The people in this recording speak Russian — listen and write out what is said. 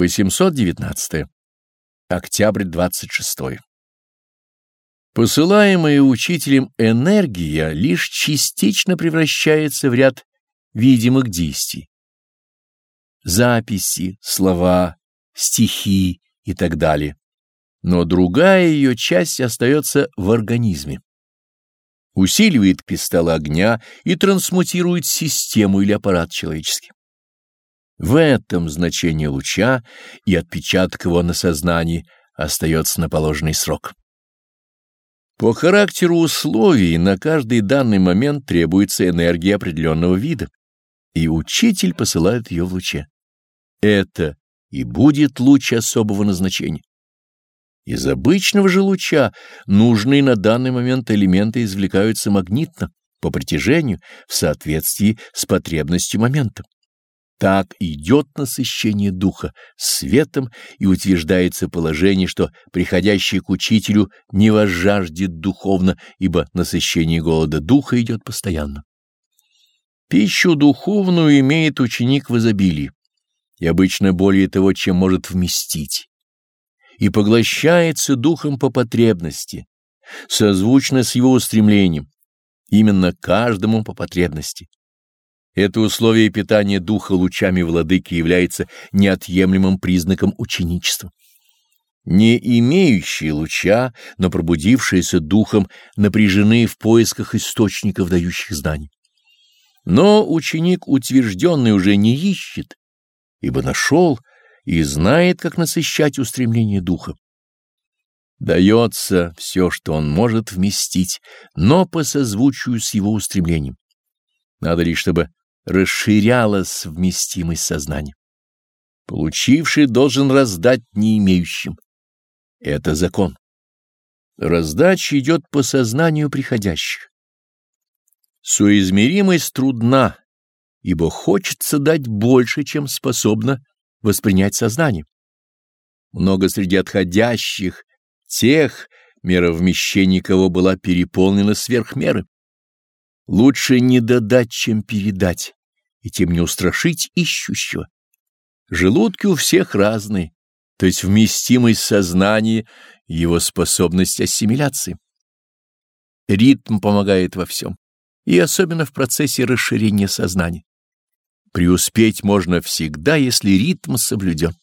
819. Октябрь 26. Посылаемая учителем энергия лишь частично превращается в ряд видимых действий. Записи, слова, стихи и так далее. Но другая ее часть остается в организме. Усиливает кристаллы огня и трансмутирует систему или аппарат человеческий. В этом значение луча и отпечаток его на сознании остается на положенный срок. По характеру условий на каждый данный момент требуется энергия определенного вида, и учитель посылает ее в луче. Это и будет луч особого назначения. Из обычного же луча нужные на данный момент элементы извлекаются магнитно, по притяжению, в соответствии с потребностью момента. Так идет насыщение духа светом и утверждается положение, что приходящий к учителю не возжаждет духовно, ибо насыщение голода духа идет постоянно. Пищу духовную имеет ученик в изобилии, и обычно более того, чем может вместить, и поглощается духом по потребности, созвучно с его устремлением, именно каждому по потребности. Это условие питания духа лучами владыки является неотъемлемым признаком ученичества. Не имеющие луча, но пробудившиеся духом, напряжены в поисках источников, дающих знаний. Но ученик утвержденный уже не ищет, ибо нашел и знает, как насыщать устремление духа. Дается все, что он может вместить, но по созвучию с его устремлением. Надо лишь, чтобы расширялась вместимость сознания. Получивший должен раздать не имеющим. Это закон. Раздача идет по сознанию приходящих. Суизмеримость трудна, ибо хочется дать больше, чем способно воспринять сознание. Много среди отходящих, тех, мера вмещения кого была переполнена сверх меры. Лучше не додать, чем передать, и тем не устрашить ищущего. Желудки у всех разные, то есть вместимость сознания и его способность ассимиляции. Ритм помогает во всем, и особенно в процессе расширения сознания. Преуспеть можно всегда, если ритм соблюден.